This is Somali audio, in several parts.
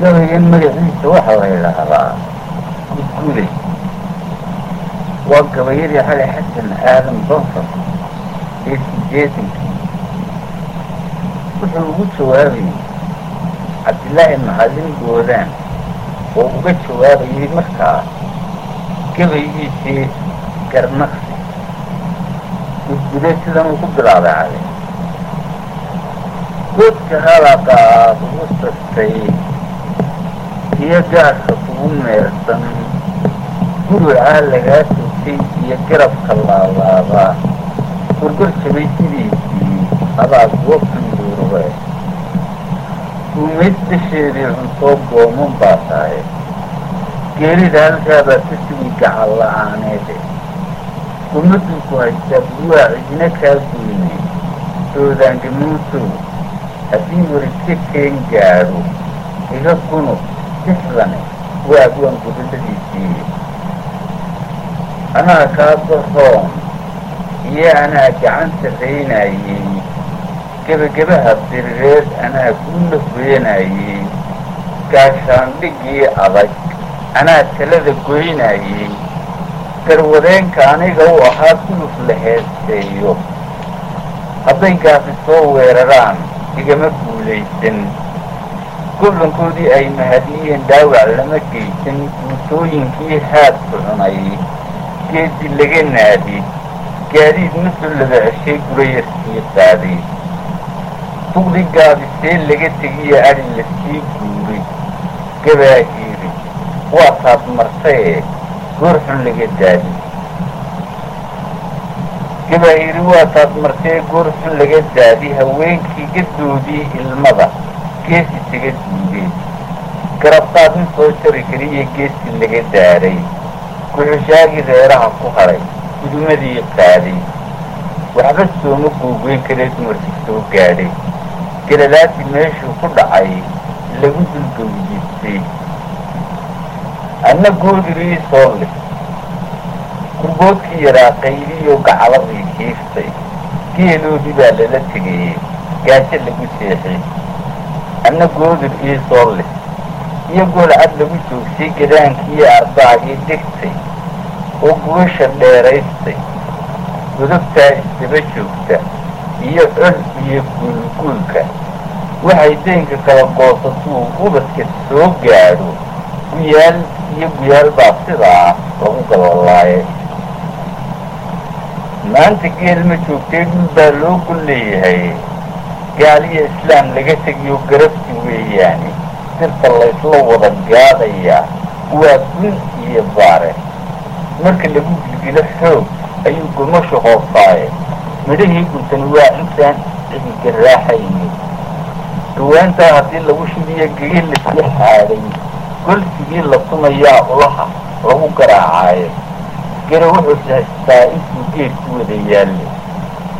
gabaygan magaciisa waxa la yidhaahdaa gudguday waa gabayadii xali xasan aadan banfar ee sideetankii wuxuu ugu jawaabayey cabdillaahi macallin goodaan oo uga jawaabayay markaa gabaygiisii garnaqsi gudguday sidan uu ku bilaabay cali godka halaqa aad ugu sastay iyo gaadhka kugu meersan gurucaa lagaa toogtay iyo garabka laalaabaa gorgor jabay sidiisii adaa goobtan duurube guumayd dasheedii cuntoo gooman baa tahay geerida halkaabaa ka sugi gacan la'aaneede gumaduu ku haystaa buwaa cidina kaa goynay doodaangamuutow haddii waridka keen gaadho iga gunub sixdane waa abwaan gudadadiisii anaa kaa daroon iyo anaa gacanta raynayey gebagabaha birireed anaa kuu lafweenayey gaashaandhigii adag anaa talada goynayey garwadeenka aniga u ahaa guluf la heesteeyo hadday gaafi soo weeraraan igama guulaysan goblankoodii ay mahadiyeen dhaawac lama geysan guutooyinkii haadku cunay geedi laga naadi gaadiid masoo ceshay gurayarkii qaaday bugdi gaabisee laga tegiyo adhi la sii guuray gabaahiiri waa taad martaye goor xun laga daadi gabaahiiri waa taad martee goor xun laga daadi haweenkii gadoodii ilmada geesi taga duugay garabqaad in soo jari kariyo geesi laga daaray guxushaagii reeraha ku hadhay gudumadii qaaday waxba sooma googoyn karee dumarkii soo gaadhay galalaadii meeshuu ku dhacay lagu dulgawjistay anna goodirii soo leh kurboodkii yaraa qayliyo gacaladii kiiftay geeloodii baa lala tegayey gaajo lagu seexay anna goodir ii soo leh iyo golcad lagu joogsay gadaankiiyo ardaagii degtay oo guusha dheeraystay gudubtaa isdaba joogta iyo col iyo guulguulka waxay daynka kala goosatuu ubadka soo gaadho guyaal iyo guyaal baa sidaa lagu gabalaaye maanta geel ma joogtay dhul baa loo gol leeyahay gaaliyo islaam laga tegiyo garabti weeyaane dirta laysla wada gaadayaa waa gun iyo baare. Marka lagu gilgilo xoog ayuu gomasha hoosaaye midhahii guntani waa intaan cidi garaaxayni dhawaantaa haddii lagu shidiyo gegi la sii xaaday golsigii la tumayaa ulaha lagu garaacaaye gere wuxuu haystaa intuu geedku wada yaalle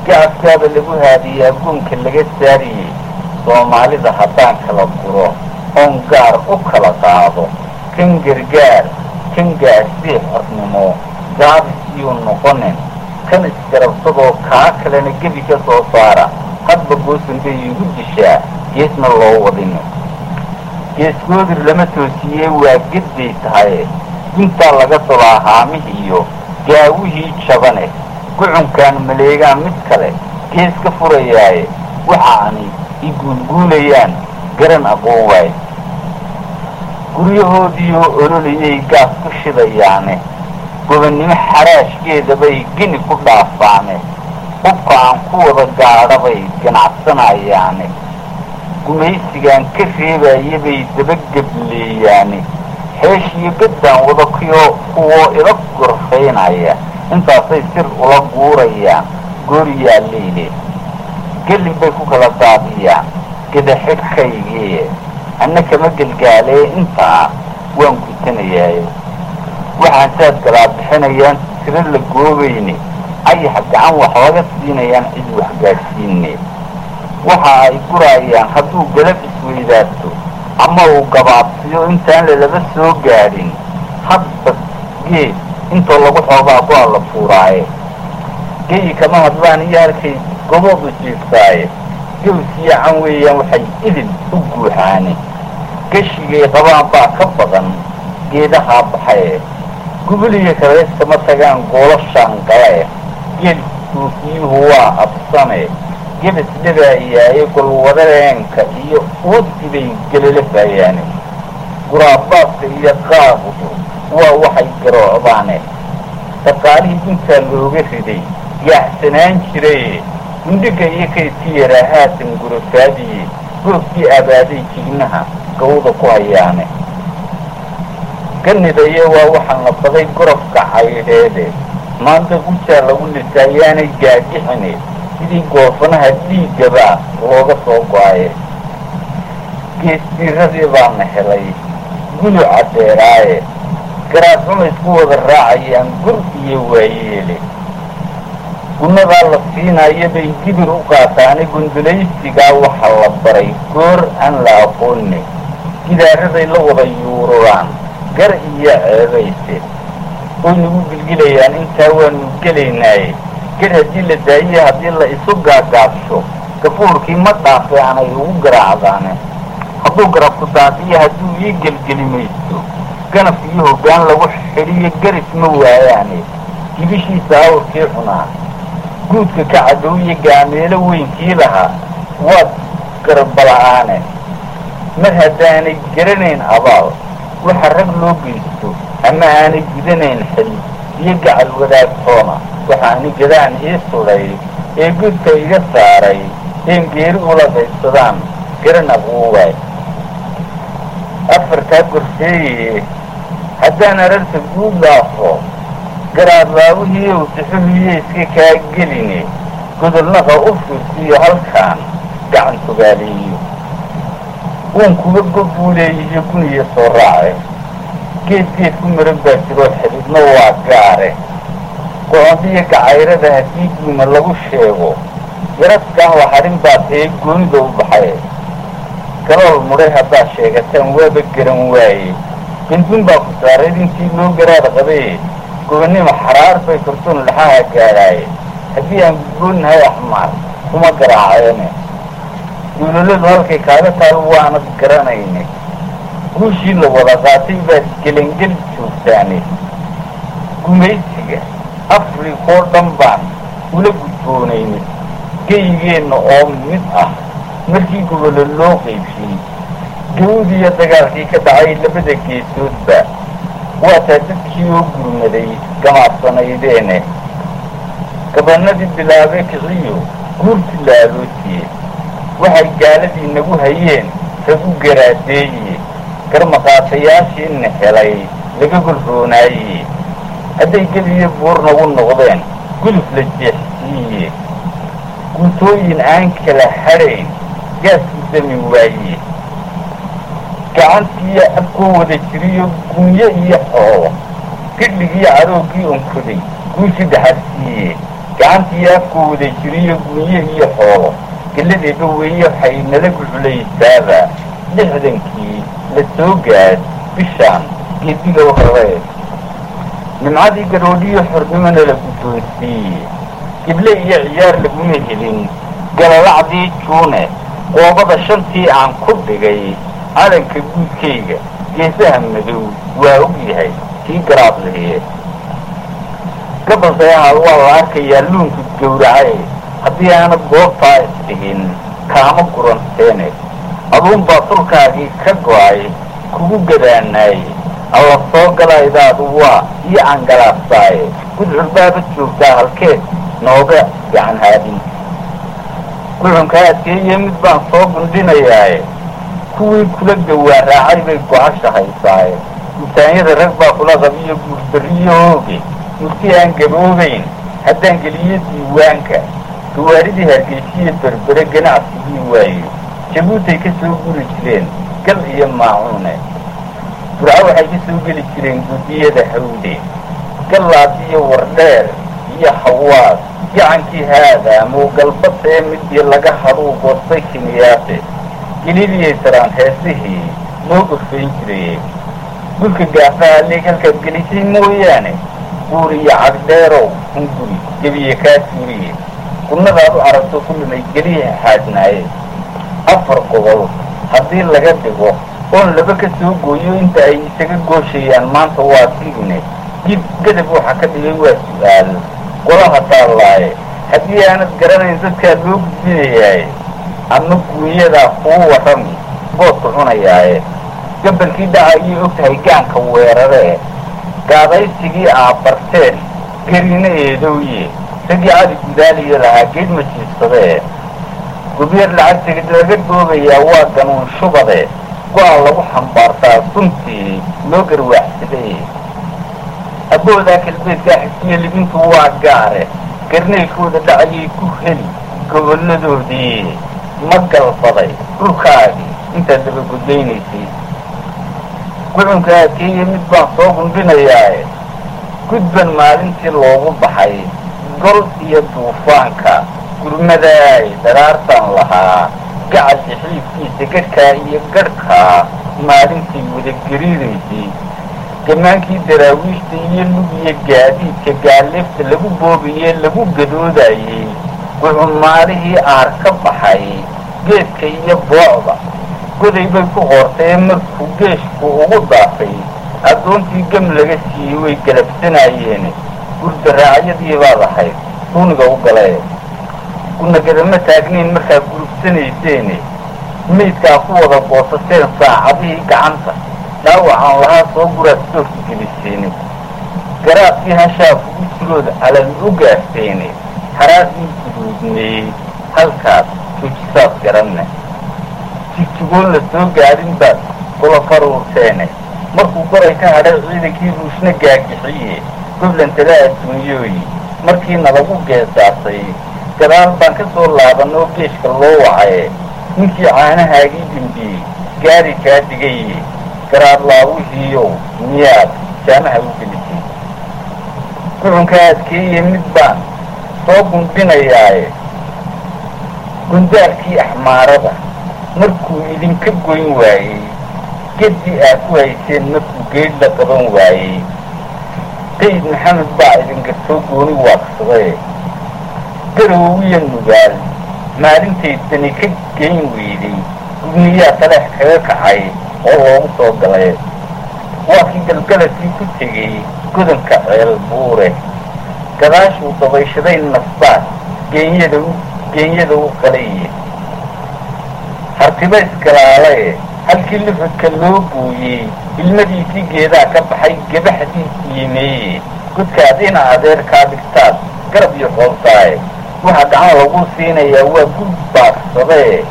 gacabkaaba lagu haadiyaa goonka laga saariyey soomaalida haddaan kala guro oon gaar u kala qaado. Kan gargaar kan gaadhsii xornimo. Gaabis iyuu noqonin. Kan isgarabsadoo kaa kalena gebi ka soo saara. Hadba goosan bay igu dishaa. Geesna loo wadino geesgoodir lama toosiyee waa gedday tahaye guntaa laga tolaa haamihiiyo gaawihii jabane gucunkaan maleegaan mid kale gees ka furayaaye waxaani i guulguulayaan garan aqoon waaye. Guryahoodiioo ololayay gaas ku shidayaane gobannimo xaraashgeeda bay geni ku dhaafaane hubka aan ku wada gaadhabay ganacsanayaane. Gumaysigaan ka reebaya bay dabagableeyaane. Heeshiyo gaddaan wada kuwoo ila gorfaynaya intaasay sir ula guurayaan gooriyaa leyle gelin bay ku kala daadiyaan gadaxidhkaygii anna kama gelgaalee intaa waan gutanayaaye waxaan saad galaa bixinayaan tiro la goobayne ayax gacan wax laga siinayaan cid waxgaadhsiine waxa ay guraayaan hadduu galab isweydaarto ama uu gabaabsiyo intaan lalaba soo gaadhin. Hadba geed intoo lagu xoogaa ku alla fuuraaye geyi kama hadlaan iyo halkay goboodu jiiftaaye gawsiyacan weeyaan waxay idin u guuxaane gashigay qabaan baa ka badan geedahaa baxaye gubuliyo kabayskama tagaan goolashaan galae geel duufiyuhu waa absame gebas dhabaayaaye golwadeenka iyo oodibay gelala baayaane guraabaadka iyo qaabudu waa waxay garoocdaane dhaqaalihii intaa looga riday yaacsanaan jiraye gundhiga iyo kaydki yaraa haatan gurafaadiye goobkii abaaday jignaha gawda ku hayaane ganidaye waa waxaan la baday gorofka caydheede maanta gujaa lagu lisaayaanay gaagixine sidii goofanaha dhiiggabaa looga soo go'aye geestiiradii baana helay guluca dheeraaye garaadxuma isku wada raacayaan gur iyo waayeele gunnadaa la siinayo bay gibir u qaataane gundulaysigaa waxaa la baray goor aan la aqoonne gidaaraday la wada yuururaan gar iyo ceebayse way nagu gilgilayaan intaa waanu gelaynaaye gar haddii la daayiye haddii la isu gaagaabsho gafuurkii ma dhaafe aanay ugu garaacdaane hadduu garabku daadiyo hadduu ii gelgelimaysto ganaf iyo hoggaan lagu xidhiyo garis ma waayaane. Gibishiisa awrkii cunaa. Guudka ka cadhowye gaameelo weynkii lahaa. Waad garbala'aane mar haddaanay garanayn abaal. Waxa rag loo geysto. Ama aanay gudanayn xil iyo gacal wadaagtoona waxaani gadaan ii sudhay ee gudka iga saaray. Een geeri ula qaybsadaan garan aqwuwaay afartaa gorfeeye haddaan ararta guud laafo garaadlaawihii ow sixuhiyo iska kaa geline godolnaqa u fiirsiyo halkaan gacan togaaleeyo uun kuga gobbuu leeyihiyo guniya soo raace. Geed geed ku maran baa jiroo xididna waa gaare. Gocondiyo gacayrada haddii guuma lagu sheego yaraskaan la hadhin baa tee goonida u baxay. Galool mudhay haddaad sheegataan waaba garan waaye bendun baa ku saarayd intii loo garaad qabaye gobonnimo xaraar bay kartuun laxaha gaadhaaye haddii aan gudboonnahay axmaar kuma garaaceene duulaladu halkay kaaga taal waanad garanayne guushii la wada qaatay baad gelangeli joogtaane gumaysiga afrikoo dhan baan ula gudboonaynin geyigeenna oo mid ah. Markii gobollo loo qaybsiyey gawdiyo dagaalkii ka dhacay labada geesoodba waataa dadkii oo gurmaday gamaadsanaydeene gabanadii bilaabee kiciyo guurtii la waxay gaaladii nagu hayeen ragu garaadeeye garmaqaatayaashiina helay laga golroonaaye hadday gebiyo buur nagu noqdeen guluf la jeexsiiye guutooyin aan kala hadhayn gaasku dami waaye gacantiiyo abkoo wada jiriyo gunyo iyo xoolo gidhigiyo cadowgii onkoday guushi dhaxarsiiye gacantiiyo afkoo wada jiriyo gunyo iyo xoolo geladeeba weeye waxay nala guculaysaaba lixdankii la soo gaad bishaan geediga horee nimcadii garoodhiyo xornimona la guddoonsiiye gible iyo ciyaar laguma helin galalacdii juune qoobada shantii aan ku dhigay calanka guudkayga geesaha madow waa og yahay kii garaad lihiye gabaldayahaal waa la arkayaa luunka gowracay haddii aanad goobtaa isdhigin kaama guranteene aduunbaa tulkaagii ka go'ay kugu gadaanaaye alla soo galaydaadu waa iyo angalaabsaaye gudcurbaaba joogtaa halkeed nooga gacan haadin gucunkaa adkeeye mid baan soo gundhinayaaye kuwii kula gawaa raacay bay gocasha haysaaye misaanyada rag baa kula qabiyo guurdarriyo hooge murti aan gaboobayn haddaan geliyo diiwaanka gawaaridii hargeysiyo berbere ganacsigii waayo jabuutay ka soo guri jireen gal iyo maacuune burco waxay ka soo geli jireen guddiyada hawde gallaad iyo wardheer iyo hawaas gacankii haada muugalbatee midii laga hadhuu goostay kiniyaase geliliyay saraan heesihii loo gorfayn jiraye gulka gaafaha leeg halkaad gelisay mooyaane buur iyo cagdheerow hunguri gebiye kaa suuriye gunnadaad u aragto kullimay geliha xaadnaaye afar gobol haddii laga dhigo oon laba ka soo gooyo inta ay isaga gooshayaan maanta waa digne dib gadab waxa ka dhigay waa su'aal. Qolaha taallaaye haddii aanad garanayn dadkaa loo gudbinayaaye ama guunyadaa kuu warrami boodka cunayaaye. Gabalkii dhaca ayay og tahay gaanka weeraree gaadaysigii aa barteen gerina eedowye. Ragii cali gudaaliyo lahaa geed ma jiibsadee gubyeer lacagtagid laga dhoobayaa waa ganuun shubade. Go-a lagu xambaartaa suntii loo garwaaxsaday abboodaa kalbeedkaa xisiyo libintu waa gaare. Garnaylkooda dhacayay ku heli gobolladoodii ma galbaday dhulkaagii intaad dabagudaynaysay gucunka adkeeye mid baan soo gundhinayaae gudban maalintii loogu baxay gol iyo duufaanka gurmadaay daraartan lahaa gacalka xiibkiisa gadhkaa iyo gadhkaa maalintii wada gariiraysay gamaankii daraawiishta iyo lugiya gaadiidka gaaleefta lagu boobayee lagu gadoodayey gucumaalihii aar ka baxay geedka iyo boocda goday bay ku qoortee markuu geeshku ugu daafay addoontii gam laga siiyey way galabsanaayeen. Gurdaraacayadii baad ahayd duuniga u galee gunagadama taagnayn markaa gurubsanayseene maydkaa ku wada boosateen saacadihii gacanta. Dhaawacaan lahaa soo guraad soorka geliseene garaadkii hashaa kugu jirooda calal u gaarteene haraadii guduudneeyey halkaas joojisaad garanne jigjigoon la soo gaadhin baad kula faruurteene markuu goray ka hadhay ciidankii ruushna gaagixiye goblan tala adduunyooyi markiina lagu geesaasay gadaal baan ka soo laabanoo geeshka loo wacaye ninkii caanahaagii dembiyey gaari kaa dhigaye garaadlaawihiiyow miyaad jaamaha u gelisay gucunka adkeeye mid baan soo gundhinayaaye gundaalkii axmaarada. Markuu idinka goyn waayey geddi aad ku hayseen markuu geed la qaban waayey. Sayid maxamed baa idingartoo gooni waaqsadee. Garowiya nugaal maalintay dani ka geyn weyday gubniyaa taleex kaga kacay oo loogu soo galay. Waa kii galgaladkii ku tegey godanka ceel buure gadaashuu dabayshaday nasbaad geenyada u qalaye hartiba iskalaalae halkii lifadka loo gooyey ilmadiisii geedaa ka baxay gabaxdiis yimeeye godkaad ina adeerkaa dhigtaad garab iyo xooltaaye waxaa gacan lagu siinayaa waa gud baaqsadee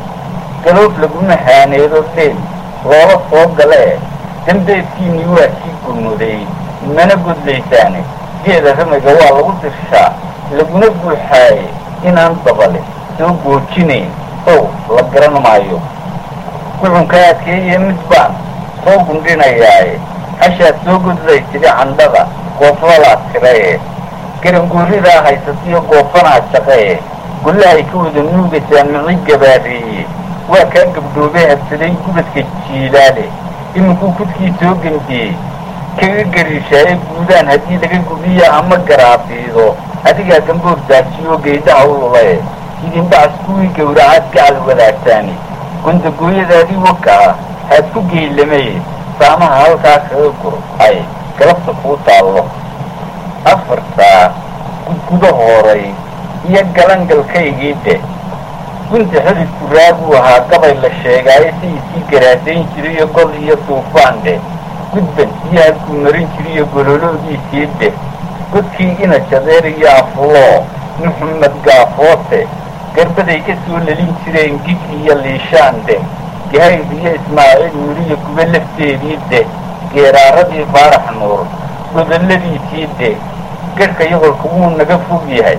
galoob laguma haaneedo dheel loola soo galee. Dambeedkiinii waa sii gurmuday. Mana godlaysaane geeda ramiga waa lagu dirshaa laguna buuxaaye inaan dabale soo goojinayn ow la garan maayo gucunka adkeeye mid baan soo gundhinayaaye hashaad soo godday tidhi candhada gooflalaad tiraye garangooridaa haysatiyo goofanaa shaqee gollahay ka wada nuugaysaa mici gabaareeye waa kaa gabdhoobee habsaday gubadka jiilaale iminkuu kudkii soo gembiyey kaga gariishaaye guudaan haddii laga gubiya ama garaabiido adigaa gamboor daajiyo geydhaha u lulaye idinbacas kuwii gowracaad gacal wadaagtaani gondagooyadaadii wakaa haad ku geylameye saamaha halkaa kaga gur ay galabta kuu taallo afartaa gudgudo hooray iyo galangalkaygii dhe gunta xididku raaguu ahaa gabay la sheegaayo sayidkii garaadayn jiriyo gol iyo duufaan dheh gudban iyo halkuu marin jiriyo gololoodiisii dheh godkii ina jadeer iyo afloo muxamed gaafoote garbaday ka soo lelin jireen gig iyo liishaan dheh gahayb iyo ismaaciil weliyo guba lafteedii dheh geeraaradii faarax nuur godoladiisii dheh garhka yoholka wuu naga fog yahay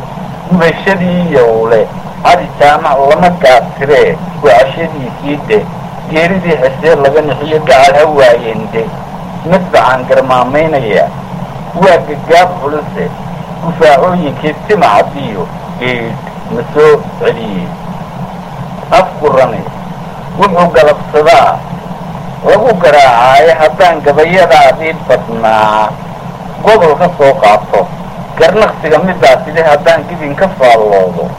gubashadii yowle cadi jaamac lama gaabtiree wacashadiisii dheh geeridii xesee laga nixiyo gacal ha waayeen dheh madbacaan garmaamaynaya waa gagaab culuse gufaacooyinkii timacadiyo geedh ma soo celiyey afkurani wuxuu galabsadaa lagu garaacaayo haddaan gabayadaadii badnaa. Gobol ka soo qaato garnaqsiga midaa sidee haddaan gidin ka faalloodo.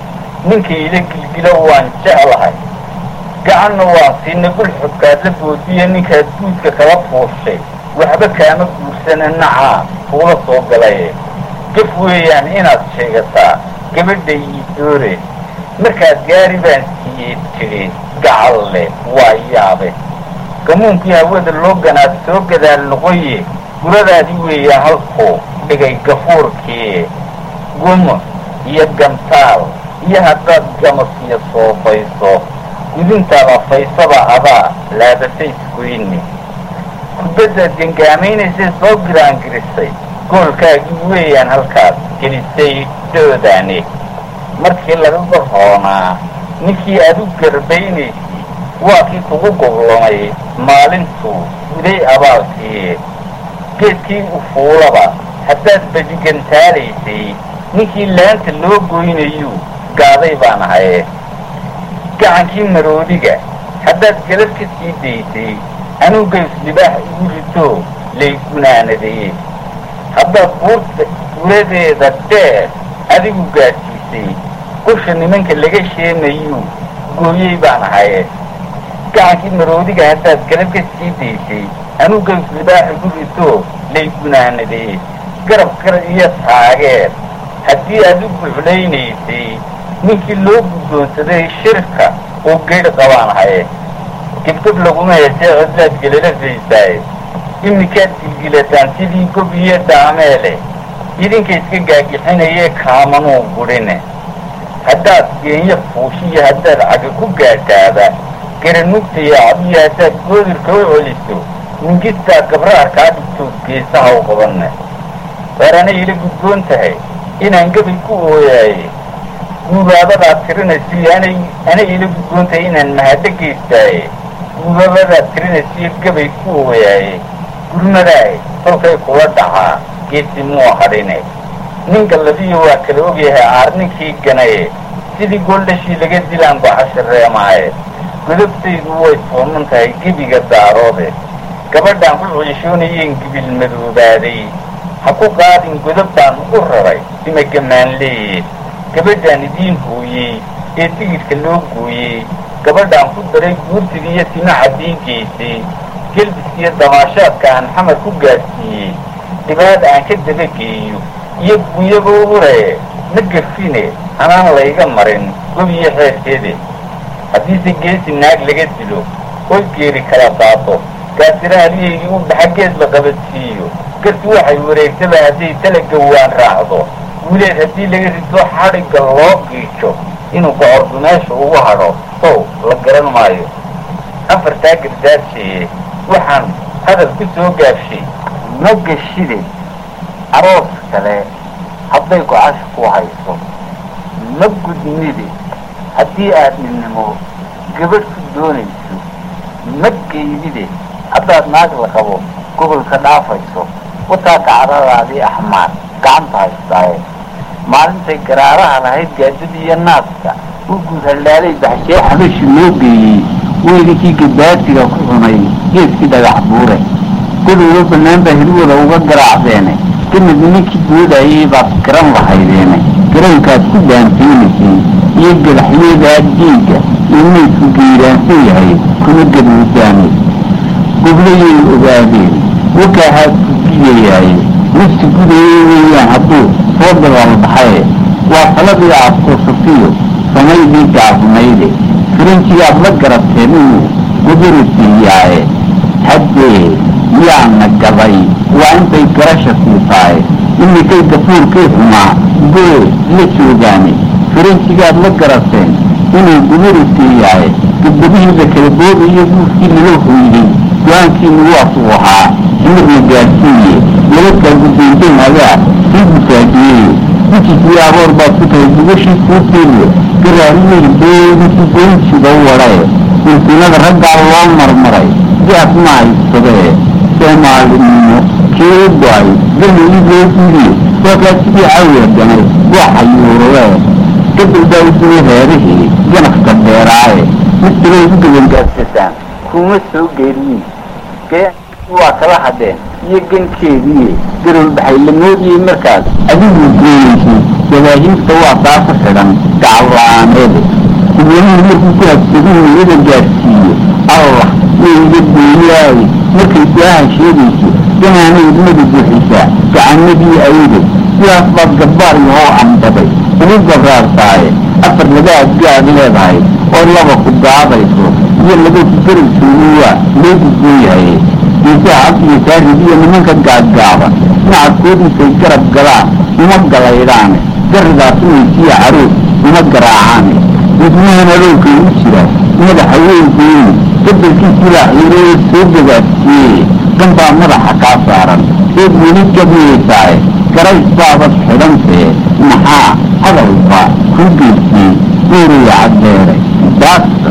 Ninka ila gilgilo waan jeclahay. Gacanna waan siina gulxubkaad la boodiya ninkaad guudka kala fuushay waxba kaama guursana nacaa kuula soo galaye gaf weeyaan inaad sheegataa gabadha ii doore. Markaad gaari baan siiyey tidhi gacalle waa yaabe gamuunkii hawada loo ganaad soo gadaal noqoye guradaadii weeyaa halkuu dhigay gafuurkii. Guma iyo gantaal iyo haddaad gamasiyo soobayso gudintaad afaysaba adaa laabasa isgoyni kubaddaad gangaamaynaysa soo giraangirisay goolkaagii weeyaan halkaas gelisay doodaani markii lagaga roonaa ninkii aad u garbaynaysay waa kii kugu goblomay maalintuu guday abaalkii geedkii u fuulaba haddaad badigantaalaysay ninkii laanta loo goynayuu gaaday baan ahaye gacankii maroodiga haddaad galab ka sii daysay anuu gays libaax igu ritoo lay gunaanadaye haddaad buurta guradeeda dheer adigu gaadhsiisay qusha nimanka laga sheemayuu gooyey baan ahaye gacankii maroodiga haddaad galab ka sii daysay anuu gays libaax igu ritoo lay gunaanadaye garab gar iyo taageer haddii aad u buuxlaynaysay ninkii loo guddoonsaday shirka oo geydh qabaan ahaye gebgab laguma heesee codlaad gelalafaysaay iminkaad gilgilataan sidii gob iyo daameele idinka iska gaagixinayee kaamanuu gudhine haddaad geenyo fuushiyo haddaad caga ku gaadhaaba garanugtaya cadiyo haddaad goodirka u celiso mingistaa gabraha kaa dhigtood geesaha u qabanne waar anay ila gudboon tahay inaan gabay ku ooyaaye guubaabadaad tirinaysiyo anay ila gudboon tahay inaan mahaddo geystaaye guubaabadaad tirinaysiyo gabay ku ooyaaye gurmadaay kolkay kula dhacaa geesi muu hadhine nin galladiyo waa kala ogyahay aar ninkii ganaye sidii gooldhashii laga dilaan gocashareemaaye godobtaydu way tooman tahay gebiga daaroode gabadhaan ku ciishoonayeen gibil madoobaaday ha ku qaadin godobbaan u raray sima gamaanleeye gabadhaan idiin hooyey ee tigidhka loo gooyey gabadhaan ku daray guurtiga iyo tima caddiinkaysay gelbiskiyo damaashaadka aan xamar ku gaadhsiiyey. Dhibaad aan ka dabageeyo iyo gunyaba uree ma gafine anaan layga marin. Gob iyo xeerkeede. Haddiise geesi naag laga dilo oy geeri kala daado gaasirahaliyeygi u baxa geed la qabadsiiyo. Garsi waxay wareegtaba hadday talagawaan raacdo. Guuleed haddii laga rito xadhigga loo giijo inuu gocordu meesha ugu hadho sow la garan maayo. Afartaa gardaarseeye waxaan hadal ku soo gaabshay ma gashide aroos kale hadday gocasha ku hayso. Ma gudnide haddii aad midnimo gabadh ku doonayso. Ma geydide haddaad naag la qabo gobolka dhaafayso. Wataa gacdadaadii axmaar gacanta haystaaye. Maalintay garaaraha lahayd gaadada iyo naaska u guud hallaalay baxshee xabashi loo geeyey weylinkii gabaatiga ku cunay geedkii dhagax buure godowga bannaan baa hilwada uga garaacdeene ka mid ninkii doodayay baad garan lahaydeene garoonkaad ku dhaanfeynaysay iyo galaxyada diiga iyo maydku geyraansan yahay kuma gadmudaamay goblayay ogaadeen wakaahaad ku gidayaaye nafsi gudayay weeyaan hadduu soo dabalbaxaye waa taladii aad kursatiyo samaydii gaabnayde firinjigaad la garateen inuu guduri siiyaaye haddee yaana gaday waa intay garasha siisaaye iminkay gafuurkii xumaa goo la joogaane firinjigaad la garateen inuu guduri siiyaaye gabdhabihiisa kala booda iyo guurkii nala hoyday go'aankiinu waasuu ahaa ximidna gaadsiiye nabadkaa guddaynteen adaa sii gusaajiyeeye gujisii aboor baad ku tahay gubashii kuuteeliyo garaariyeydoodinkii goynsiga u wadhae insinada raggaa loo marmaray jaas ma haysadee soomaalinimo go'ay geli igoo gudiye waakaa sidii cawiya ganay waxa yuururee kadib baa u sii reerihii ganafka dheeraaye mid kalay u gabangaadsataan kuma soo geeriyin waa kala hadheen iyo gankeediiye garol baxay la moodiyey markaas adigu gooyeysid jabaahiirta waa ku xidhan la'aaneede dadweynuhu markuu ku habsaduu iyada gaadhsiiyo allah way iga gooyaaye markay su'aaha sheegayso inaanay idmadu buuxisaa gacanadii ayade sidaas baad gabbaar yahoo ambaday ugu gabraartaaye afar laga adgaad leedahay oo laba ku daadayso iyo laba ku garabsoonuwaa loo gudbooyahaye geesaha ab iyo saarib iyo nimanka gaadgaaban nacadkoodiisay garab galaan uma galaydhaane garidaasumaysiya carood uma garaacaane wadnahana dhowlka ugu jira madaxa weynkeeni bedelkiisii baa xiiroo soo gagaadsiiyey danbaa madaxa kaa saaran. Eed weli gabiyaysaaye garays baabad xidhantee maxaa hadalba kuu geystiyey weeraya caddeere daasta